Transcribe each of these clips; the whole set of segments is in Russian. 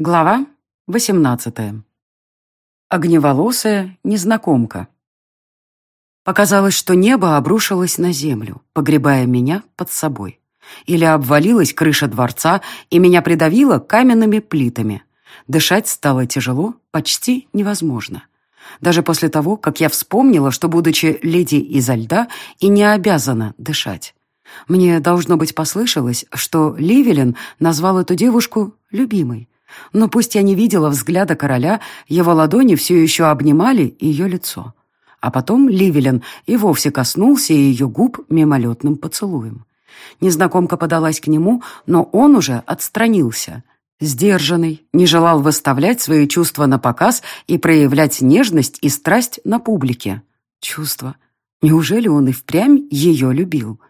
Глава 18. Огневолосая незнакомка. Показалось, что небо обрушилось на землю, погребая меня под собой. Или обвалилась крыша дворца, и меня придавило каменными плитами. Дышать стало тяжело, почти невозможно. Даже после того, как я вспомнила, что, будучи леди изо льда, и не обязана дышать. Мне, должно быть, послышалось, что Ливелин назвал эту девушку любимой. Но пусть я не видела взгляда короля, его ладони все еще обнимали ее лицо. А потом Ливелин и вовсе коснулся ее губ мимолетным поцелуем. Незнакомка подалась к нему, но он уже отстранился. Сдержанный, не желал выставлять свои чувства на показ и проявлять нежность и страсть на публике. Чувства. Неужели он и впрямь ее любил?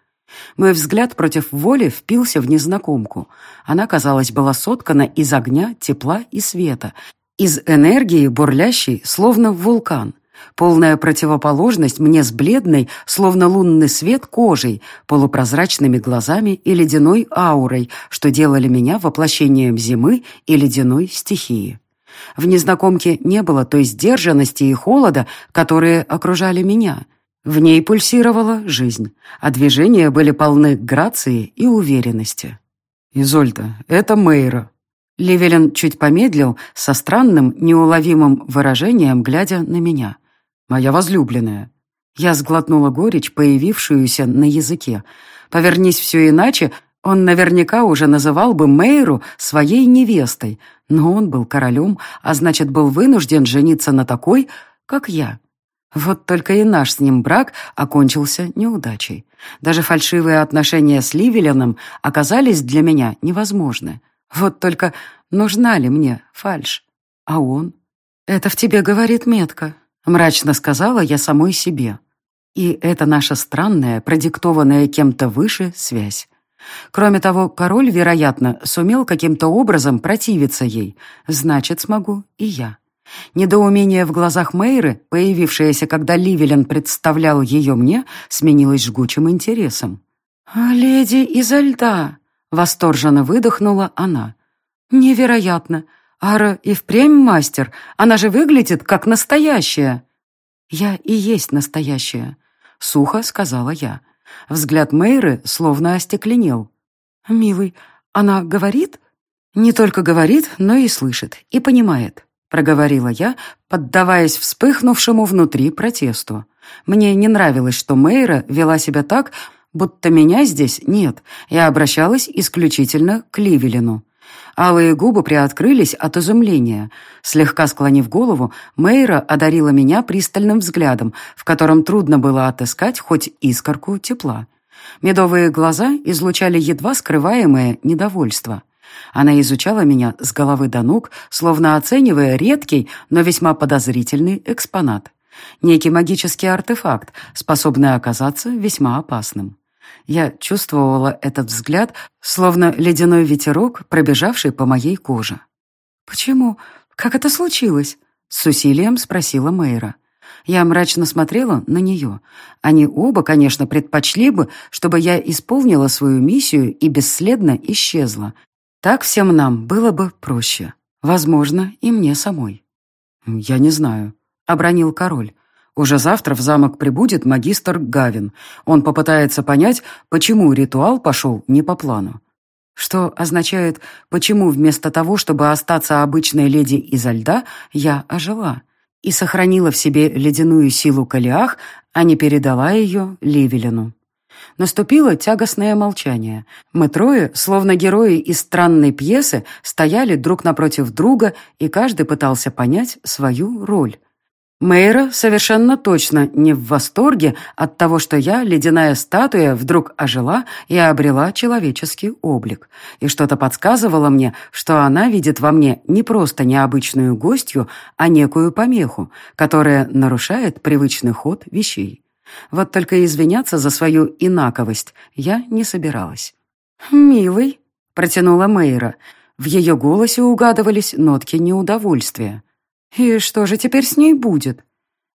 Мой взгляд против воли впился в незнакомку. Она, казалось, была соткана из огня, тепла и света, из энергии, бурлящей, словно вулкан. Полная противоположность мне с бледной, словно лунный свет, кожей, полупрозрачными глазами и ледяной аурой, что делали меня воплощением зимы и ледяной стихии. В незнакомке не было той сдержанности и холода, которые окружали меня — в ней пульсировала жизнь, а движения были полны грации и уверенности. «Изольда, это Мейра». Ливелин чуть помедлил, со странным, неуловимым выражением, глядя на меня. «Моя возлюбленная». Я сглотнула горечь, появившуюся на языке. Повернись все иначе, он наверняка уже называл бы Мейру своей невестой, но он был королем, а значит, был вынужден жениться на такой, как я. Вот только и наш с ним брак окончился неудачей. Даже фальшивые отношения с Ливеленом оказались для меня невозможны. Вот только нужна ли мне фальшь? А он? «Это в тебе говорит метка», — мрачно сказала я самой себе. И это наша странная, продиктованная кем-то выше связь. Кроме того, король, вероятно, сумел каким-то образом противиться ей. Значит, смогу и я. Недоумение в глазах Мейры, появившееся, когда Ливелин представлял ее мне, сменилось жгучим интересом. «А «Леди изо льда!» — восторженно выдохнула она. «Невероятно! Ара и впрямь мастер! Она же выглядит как настоящая!» «Я и есть настоящая», — сухо сказала я. Взгляд Мейры словно остекленел. «Милый, она говорит?» «Не только говорит, но и слышит, и понимает. — проговорила я, поддаваясь вспыхнувшему внутри протесту. Мне не нравилось, что Мейра вела себя так, будто меня здесь нет, и обращалась исключительно к Ливелину. Алые губы приоткрылись от изумления. Слегка склонив голову, Мейра одарила меня пристальным взглядом, в котором трудно было отыскать хоть искорку тепла. Медовые глаза излучали едва скрываемое недовольство. Она изучала меня с головы до ног, словно оценивая редкий, но весьма подозрительный экспонат. Некий магический артефакт, способный оказаться весьма опасным. Я чувствовала этот взгляд, словно ледяной ветерок, пробежавший по моей коже. «Почему? Как это случилось?» — с усилием спросила Мэйра. Я мрачно смотрела на нее. Они оба, конечно, предпочли бы, чтобы я исполнила свою миссию и бесследно исчезла, так всем нам было бы проще. Возможно, и мне самой. «Я не знаю», — обронил король. «Уже завтра в замок прибудет магистр Гавин. Он попытается понять, почему ритуал пошел не по плану. Что означает, почему вместо того, чтобы остаться обычной леди изо льда, я ожила и сохранила в себе ледяную силу Калиах, а не передала ее Ливелину. Наступило тягостное молчание. Мы трое, словно герои из странной пьесы, стояли друг напротив друга, и каждый пытался понять свою роль. Мейра совершенно точно не в восторге от того, что я, ледяная статуя, вдруг ожила и обрела человеческий облик. И что-то подсказывало мне, что она видит во мне не просто необычную гостью, а некую помеху, которая нарушает привычный ход вещей. Вот только извиняться за свою инаковость я не собиралась. «Милый», — протянула Мейра. В ее голосе угадывались нотки неудовольствия. «И что же теперь с ней будет?»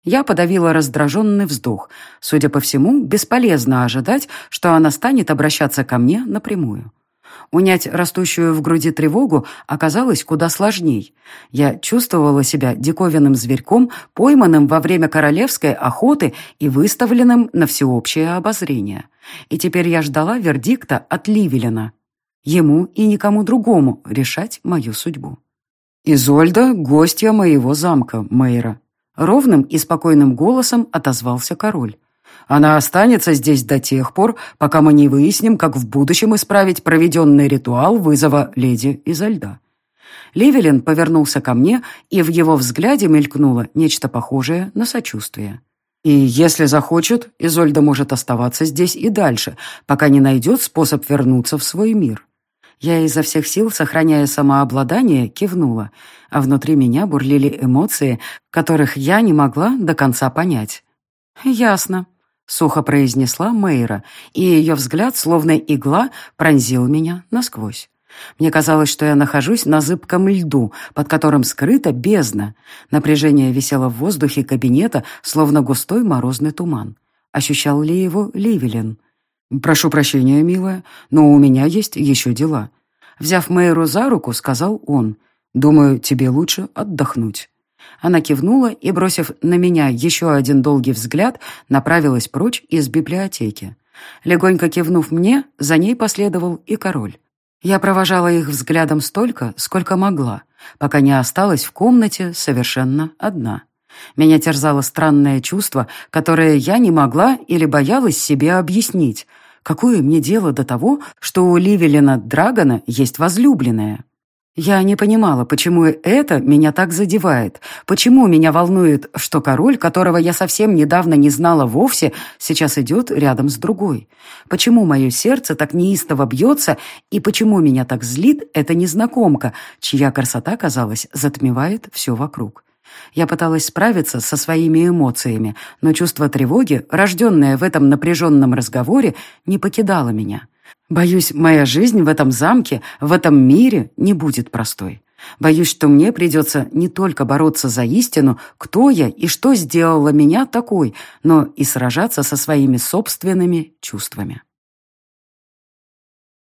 Я подавила раздраженный вздох. Судя по всему, бесполезно ожидать, что она станет обращаться ко мне напрямую. Унять растущую в груди тревогу оказалось куда сложней. Я чувствовала себя диковинным зверьком, пойманным во время королевской охоты и выставленным на всеобщее обозрение. И теперь я ждала вердикта от Ливелина. Ему и никому другому решать мою судьбу. «Изольда — гостья моего замка, Мэйра», — ровным и спокойным голосом отозвался король. «Она останется здесь до тех пор, пока мы не выясним, как в будущем исправить проведенный ритуал вызова леди Изольда». Ливелин повернулся ко мне, и в его взгляде мелькнуло нечто похожее на сочувствие. «И если захочет, Изольда может оставаться здесь и дальше, пока не найдет способ вернуться в свой мир». Я изо всех сил, сохраняя самообладание, кивнула, а внутри меня бурлили эмоции, которых я не могла до конца понять. «Ясно», — сухо произнесла Мейра, и ее взгляд, словно игла, пронзил меня насквозь. Мне казалось, что я нахожусь на зыбком льду, под которым скрыта бездна. Напряжение висело в воздухе кабинета, словно густой морозный туман. Ощущал ли его Ливелин? «Прошу прощения, милая, но у меня есть еще дела». Взяв Мэйру за руку, сказал он, «Думаю, тебе лучше отдохнуть». Она кивнула и, бросив на меня еще один долгий взгляд, направилась прочь из библиотеки. Легонько кивнув мне, за ней последовал и король. Я провожала их взглядом столько, сколько могла, пока не осталась в комнате совершенно одна. Меня терзало странное чувство, которое я не могла или боялась себе объяснить — Какое мне дело до того, что у Ливелина Драгона есть возлюбленная? Я не понимала, почему это меня так задевает, почему меня волнует, что король, которого я совсем недавно не знала вовсе, сейчас идет рядом с другой. Почему мое сердце так неистово бьется, и почему меня так злит эта незнакомка, чья красота, казалось, затмевает все вокруг. Я пыталась справиться со своими эмоциями, но чувство тревоги, рожденное в этом напряженном разговоре, не покидало меня. Боюсь, моя жизнь в этом замке, в этом мире не будет простой. Боюсь, что мне придется не только бороться за истину, кто я и что сделало меня такой, но и сражаться со своими собственными чувствами.